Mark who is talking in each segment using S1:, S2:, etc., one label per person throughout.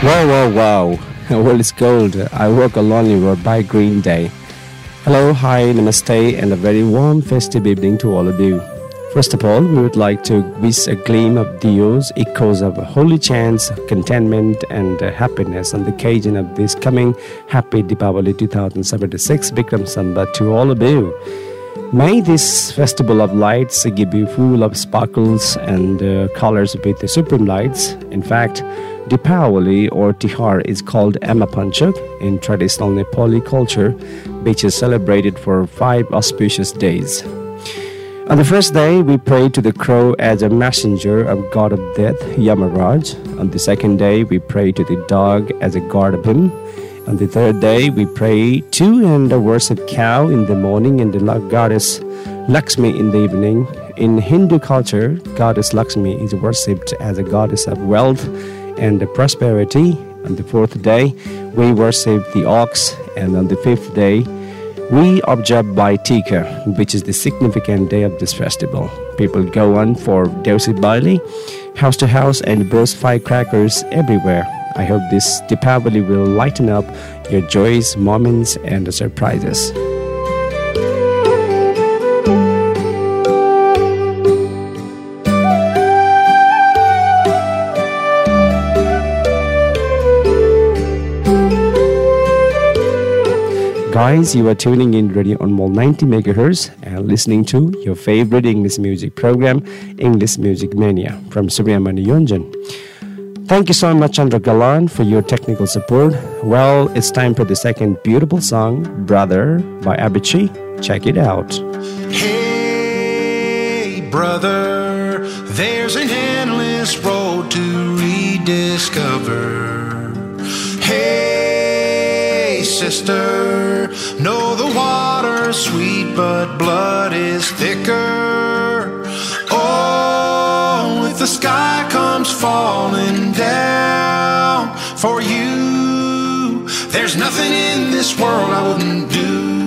S1: Wow, wow, wow. Well, it's gold. I Walk a Lonely Road by Green Day. Hello, hi, namaste, and a very warm festive evening to all of you. First of all, we would like to wish a gleam of diyas echoes of holy chants, contentment, and uh, happiness on the occasion of this coming happy Deepavali 2076 Bikram Sambat to all of you. May this festival of lights give you full of sparkles and uh, colors with the supreme lights. In fact, Deepavali or Tihar is called Yamapanchak in traditional Nepali culture, which is celebrated for five auspicious days. On the first day, we pray to the crow as a messenger of god of death, Yamaraj. On the second day, we pray to the dog as a guard of him. On the third day, we pray to and worship cow in the morning and the goddess Lakshmi in the evening. In Hindu culture, goddess Lakshmi is worshipped as a goddess of wealth and the prosperity. On the fourth day, we worship the ox, and on the fifth day, we observe Bhai Tika, which is the significant day of this festival. People go on for Deusi Bhailo, house to house, and burst firecrackers everywhere. I hope this Deepavali will lighten up your joys, moments, and surprises. Guys, you are tuning in Radio Anmol 90 megahertz and listening to your favorite English music program, English Music Mania, from Suryamani Yonjan. Thank you so much, Chandra Ghalan, for your technical support. Well, it's time for the second beautiful song, Brother, by Avicii. Check it out.
S2: Hey, brother, there's an endless road to rediscover. Sister, know the water's sweet, but blood is thicker. Oh, if the sky comes falling down for you, there's nothing in this world I wouldn't do.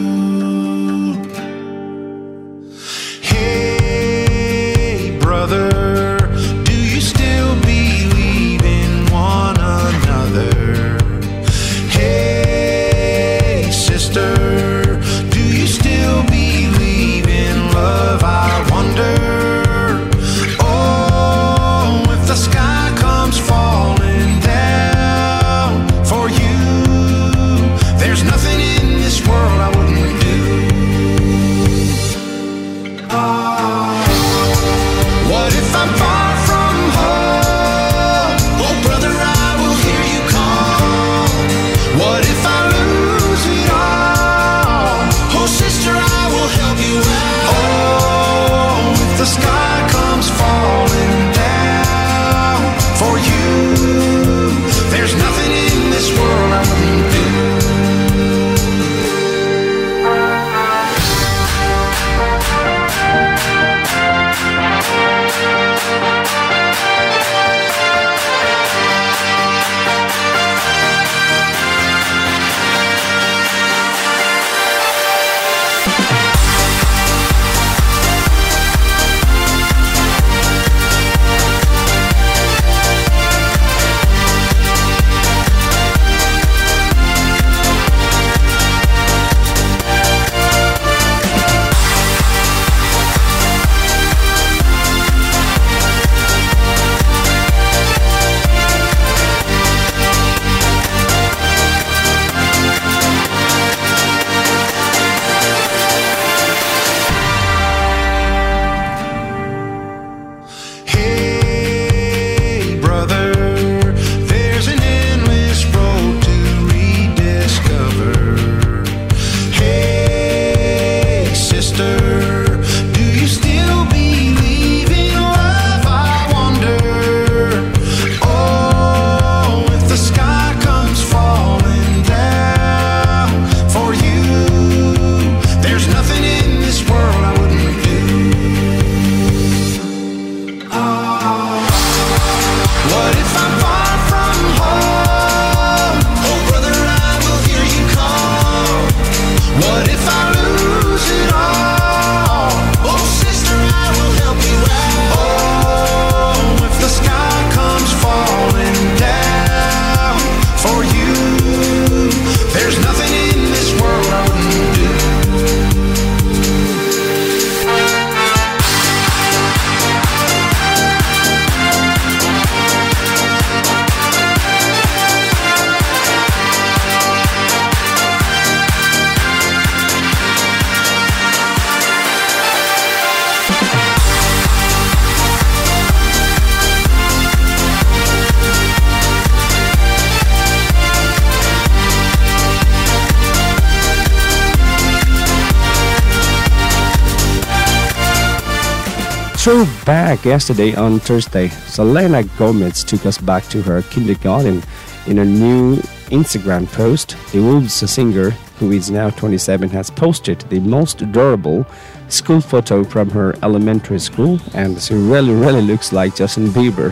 S1: Throwback yesterday on Thursday, Selena Gomez took us back to her kindergarten in a new Instagram post. The Wolves singer, who is now 27, has posted the most adorable school photo from her elementary school, and she really, really looks like Justin Bieber.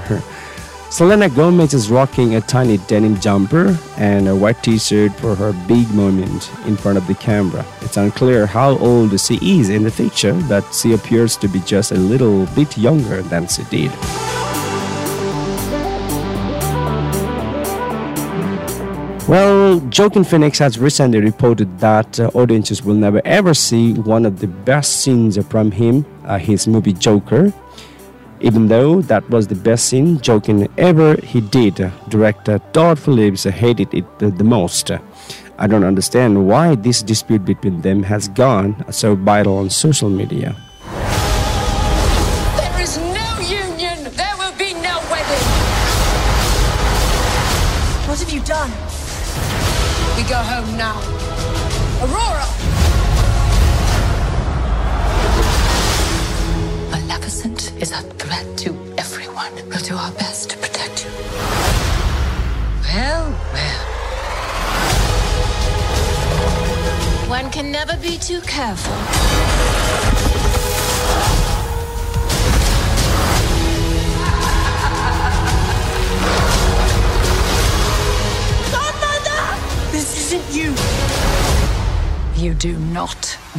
S1: Selena Gomez is rocking a tiny denim jumper and a white t-shirt for her big moment in front of the camera. It's unclear how old she is in the picture, but she appears to be just a little bit younger than she did. Well, Joaquin Phoenix has recently reported that uh, audiences will never ever see one of the best scenes from him, uh, his movie Joker. Even though that was the best scene Joaquin ever he did, uh, director Todd Phillips hated it the, the most. I don't understand why this dispute between them has gone so viral on social media.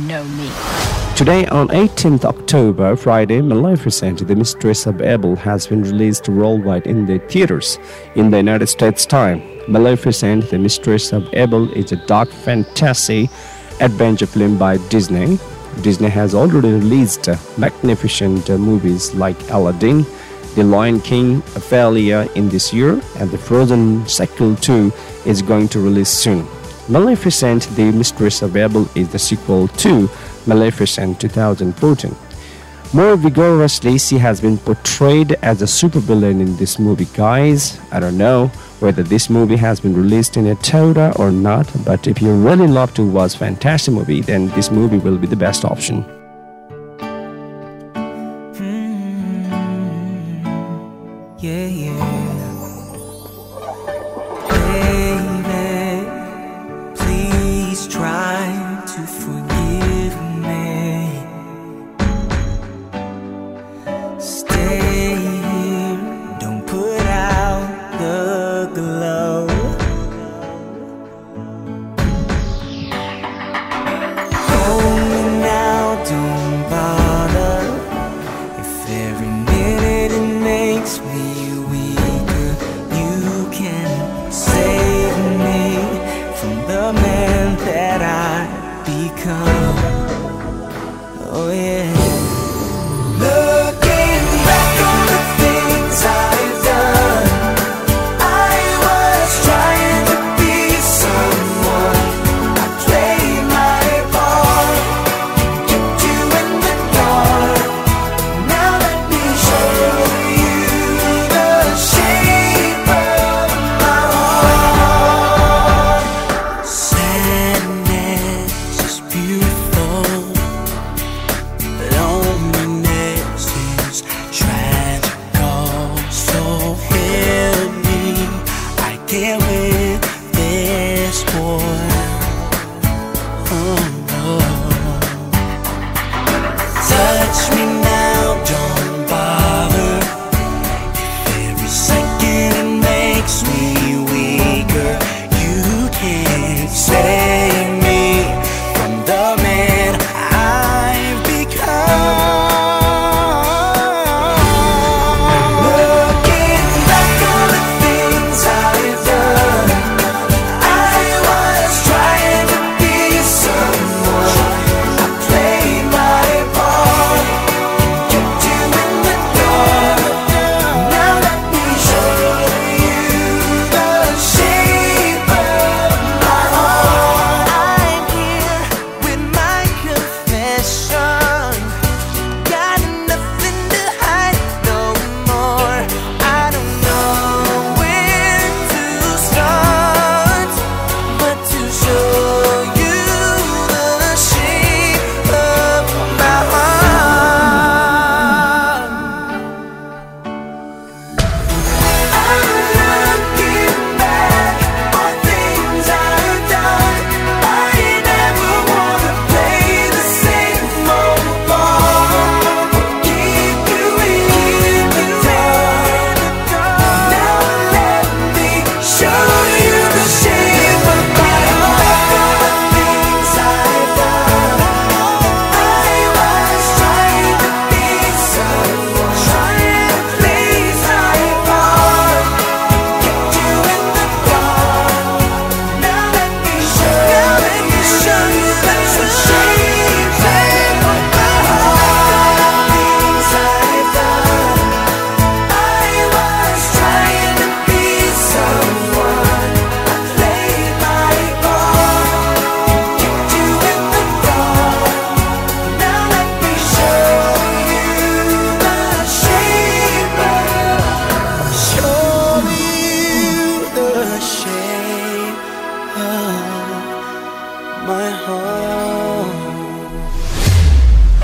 S3: Know me.
S1: Today, on 18th October, Friday, Maleficent, the Mistress of Evil, has been released worldwide in the theaters in the United States time. Maleficent, the Mistress of Evil, is a dark fantasy adventure film by Disney. Disney has already released magnificent movies like Aladdin, The Lion King, Ophelia in this year, and the Frozen sequel 2 is going to release soon. Maleficent, the Mistress of Evil is the sequel to Maleficent 2014. More vigorously, she has been portrayed as a supervillain in this movie, guys. I don't know whether this movie has been released in a theater or not, but if you really love to watch fantastic movie, then this movie will be the best option.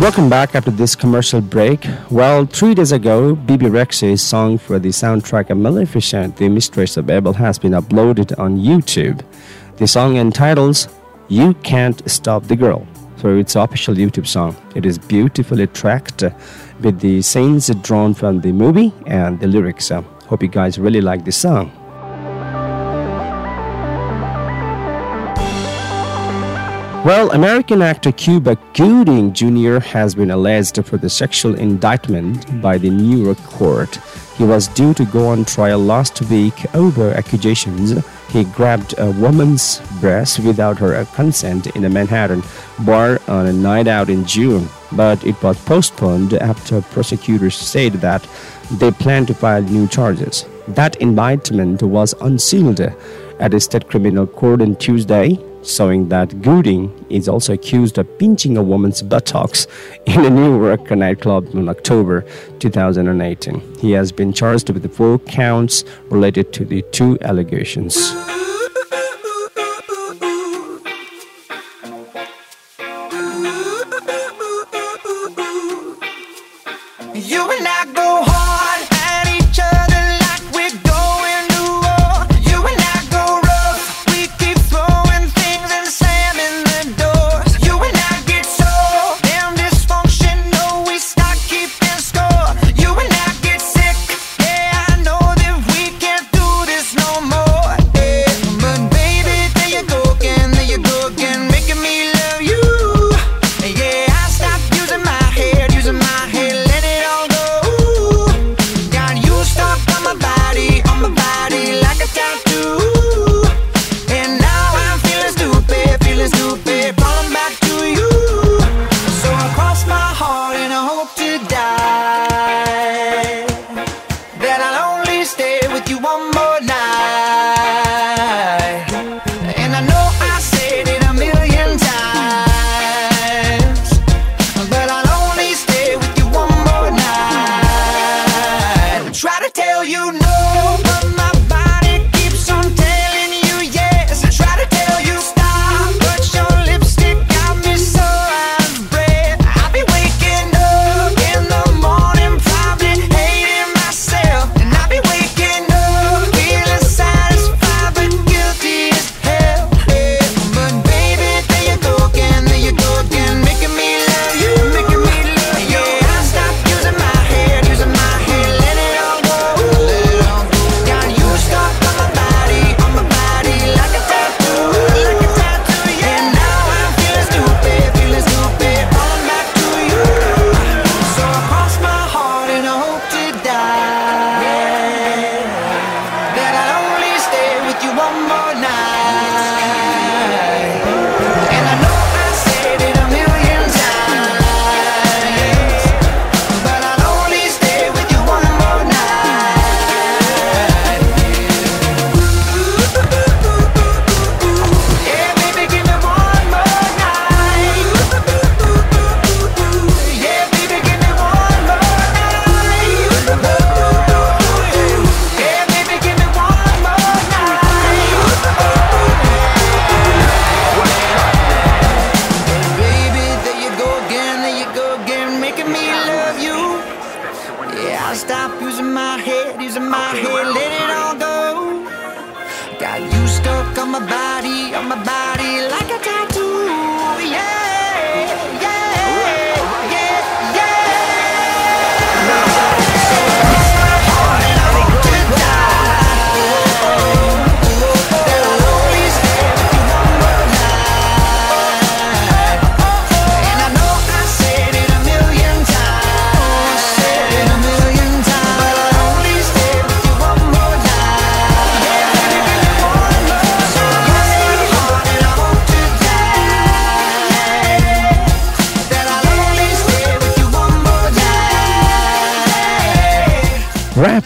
S4: Welcome back after this commercial break. Well, three days ago, Bebe Rexha's song for the soundtrack of Maleficent, The Mistress of Babel, has been uploaded on YouTube. The song entitles You Can't Stop the Girl. So it's official YouTube song. It is beautifully tracked with the scenes drawn from the movie and the lyrics. Hope you guys really like this song. Well, American actor Cuba Gooding Jr. has been alleged for the sexual indictment by the New York court. He was due to go on trial last week over accusations he grabbed a woman's breast without her consent in a Manhattan bar on a night out in June, but it was postponed after prosecutors said that they plan to file new charges. That indictment was unsealed at a state criminal court on Tuesday, showing that Gooding is also accused of pinching a woman's buttocks in a New York nightclub in October 2018. He has been charged with four counts related to the two allegations.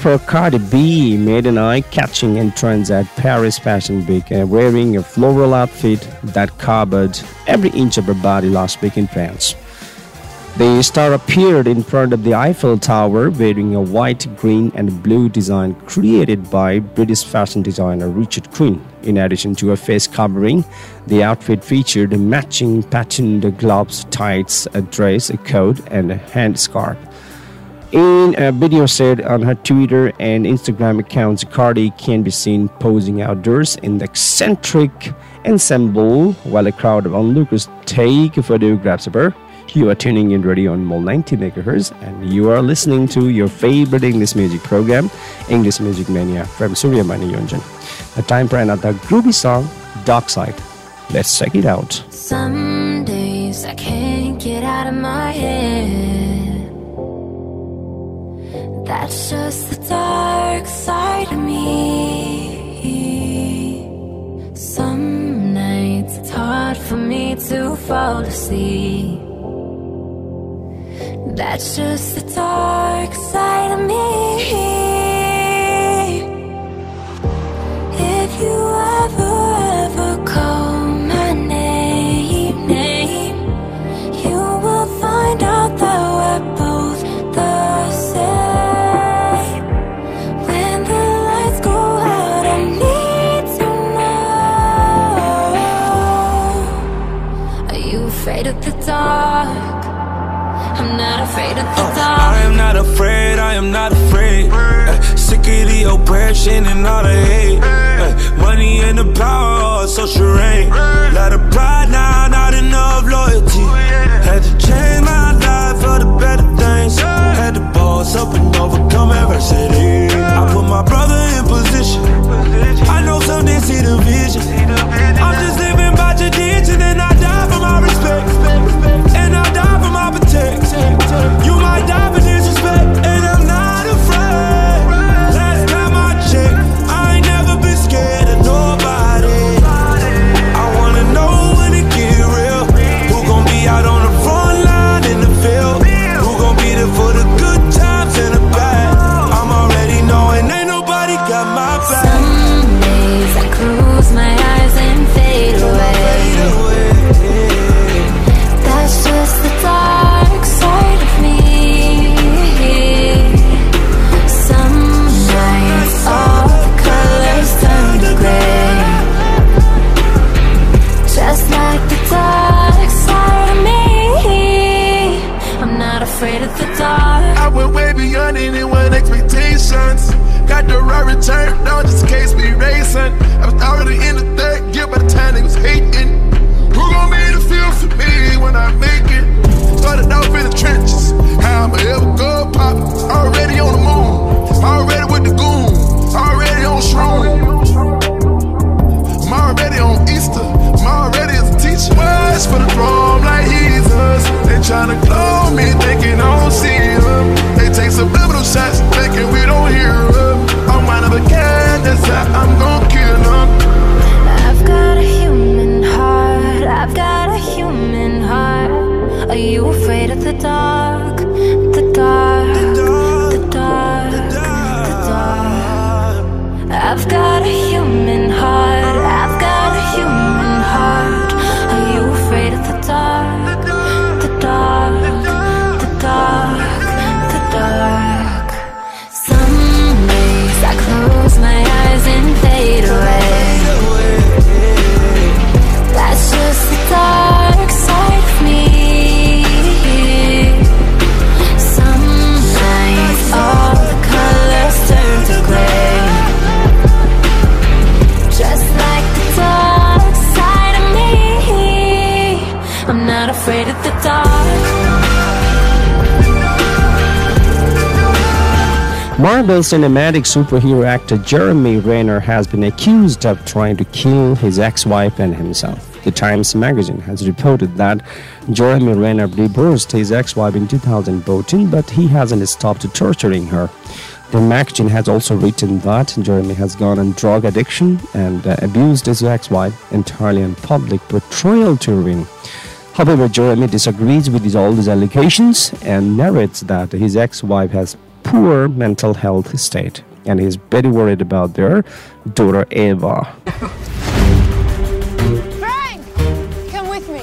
S1: Rapper Cardi B made an eye-catching entrance at Paris Fashion Week uh, wearing a floral outfit that covered every inch of her body last week in France. The star appeared in front of the Eiffel Tower wearing a white, green, and blue design created by British fashion designer Richard Quinn. In addition to a face covering, the outfit featured matching patterned gloves, tights, a dress, a coat, and a hand scarf. In a video shared on her Twitter and Instagram accounts, Cardi can be seen posing outdoors in the eccentric ensemble while a crowd of onlookers take photographs of her. You are tuning in Radio Anmol 90 MHz and you are listening to your favorite English music program, English Music Mania from Suryamani Yonjan. A time for another groovy song, Dark Side. Let's check it out.
S5: Some days I can't get out of my head. That's just the dark side of me. Some nights it's hard for me to fall asleep. That's just the dark side of me. Afraid,
S6: I am not afraid. Uh, sick of the oppression and all the hate. Uh, money and the power, social charade. Lot of pride now, not enough loyalty. Had to change my life for the better things. Had to boss up and overcome adversity. I put my brother in position. I know some didn't see the vision. I'm just living by tradition and I die for my respect. And I die for my protection. You might die
S1: Marvel cinematic superhero actor Jeremy Renner has been accused of trying to kill his ex-wife and himself. The Times magazine has reported that Jeremy Renner divorced his ex-wife in 2014, but he hasn't stopped torturing her. The magazine has also written that Jeremy has gone on drug addiction and uh, abused his ex-wife entirely on public portrayal touring. However, Jeremy disagrees with all these allegations and narrates that his ex-wife has poor mental health state, and he's very worried about their daughter Eva.
S7: Frank! Come with me.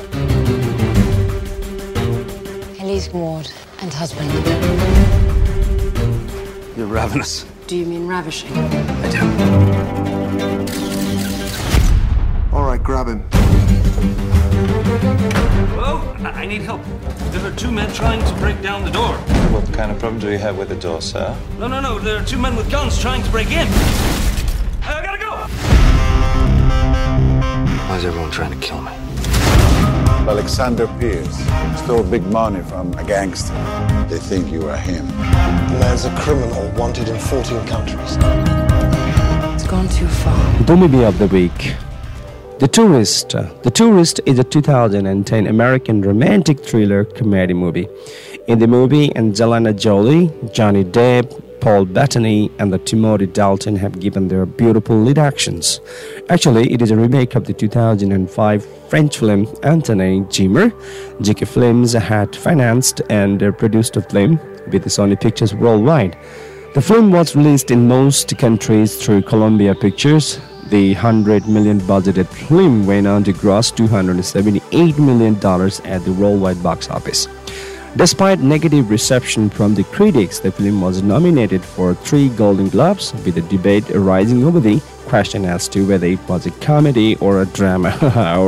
S7: Elise Ward and husband.
S8: You're ravenous.
S7: Do you mean ravishing?
S8: I don't.
S9: All right, grab him.
S10: Hello? I I need help. There are two men trying to break down the door.
S11: What kind of problem do you have with the door, sir?
S10: No, no, no. There are two men with guns trying to break in. I gotta go.
S8: Why is everyone trying to kill me?
S12: Alexander Pierce stole big money from a gangster. They think you are him.
S9: The man's a criminal wanted in 14 countries.
S7: It's gone too far.
S1: The movie of the week. The Tourist. The Tourist is a 2010 American romantic thriller comedy movie. In the movie, Angelina Jolie, Johnny Depp, Paul Bettany, and the Timothy Dalton have given their beautiful lead actions. Actually, it is a remake of the 2005 French film Anthony Zimmer. GK Films had financed and produced the film with the Sony Pictures worldwide. The film was released in most countries through Columbia Pictures. The 100 million budgeted film went on to gross 278 million dollars at the worldwide box office. Despite negative reception from the critics, the film was nominated for three Golden Globes, with a debate arising over the question as to whether it was a comedy or a drama. All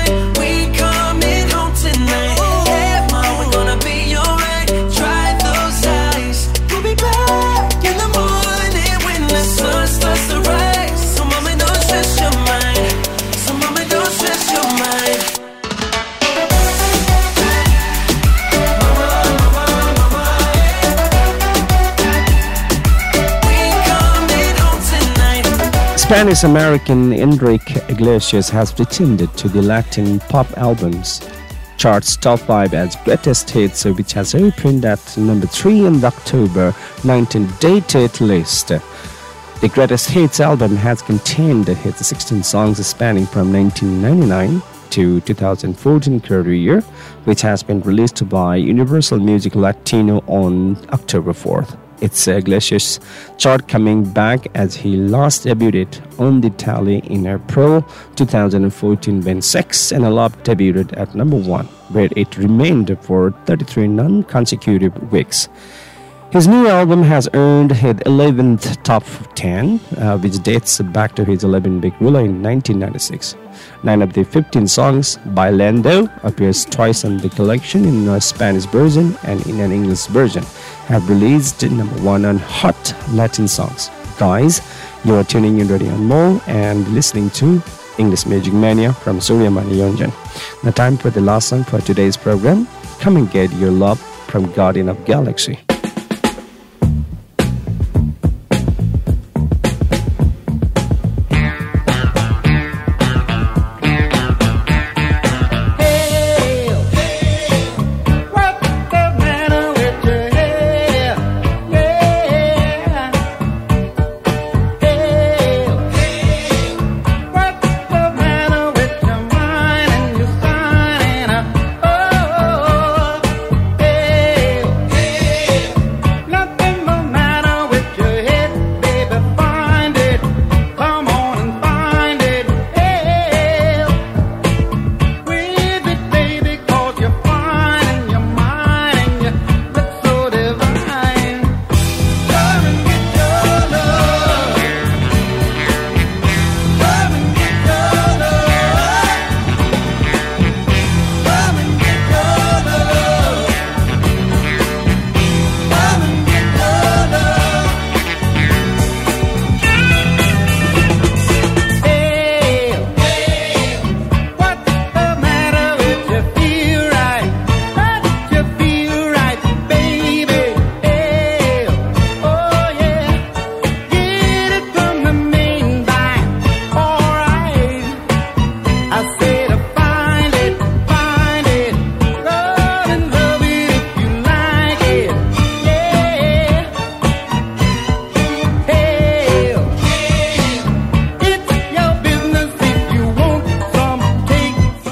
S1: Spanish American Enrique Iglesias has returned to the Latin pop albums charts top 5 as greatest hits, which has opened at number 3 in the October 19 dated list. The greatest hits album has contained hits 16 songs spanning from 1999 to 2014 career, year, which has been released by Universal Music Latino on October 4th.
S13: Its uh, Iglesias' chart coming back as he last debuted on the tally in April 2014 when Sex and a Love debuted at number one, where it remained for 33 non consecutive weeks. His new album has earned his 11th top 10, uh, which dates back to his 11 Big Ruler in 1996. Nine of the 15 songs Bailando appears twice on the collection in a Spanish version and in an English version, have released number one on Hot Latin Songs. Guys, you are tuning in Radio Anmol and listening to English Music Mania from Suryamani Yonjan. Now time for the last song for today's program. Come and get your love from Guardian of Galaxy.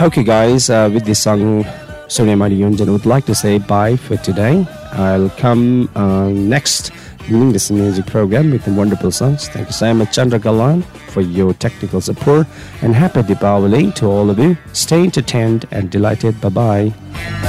S13: Okay, guys, uh, with this song, Suryamani Yonjan would like to say bye for today. I'll come uh, next in this music program with the wonderful songs. Thank you so much, Chandra Ghalan, for your technical support. And happy Diwali to all of you. Stay entertained and delighted. Bye bye.